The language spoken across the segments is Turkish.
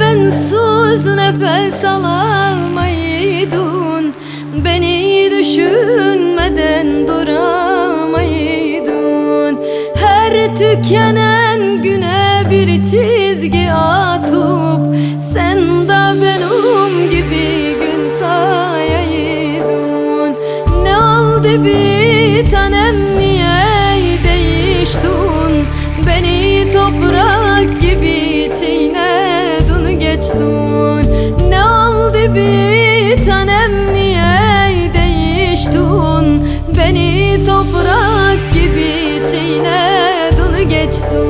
bensiz nefes alamaydın. Beni düşünmeden duramaydın. Her tükenen güne bir çizgi atıp Sen Beni toprak gibi çiğnedin geçtin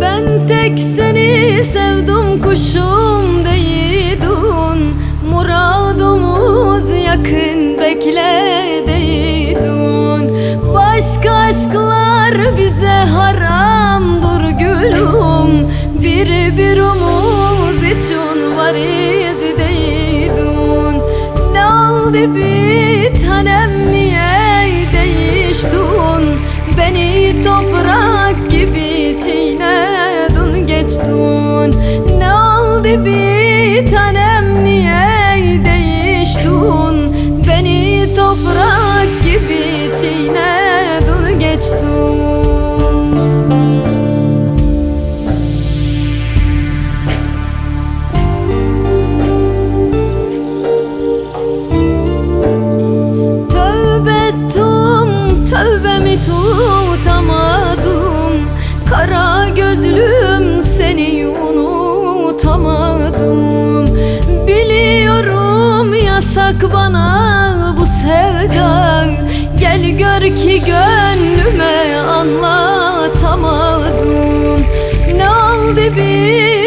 Ben tek seni sevdim kuşum değildin. Muradımız yakın bekledeydin Başka aşklar bize haramdır oldu bir tanem niye değiştin Beni toprak gibi çiğnedin geçtin Ne oldu bir tanem niye değiştin Beni toprak yasak bana bu sevda. Gel gör ki gönlüme anlatamadım. Ne oldu bir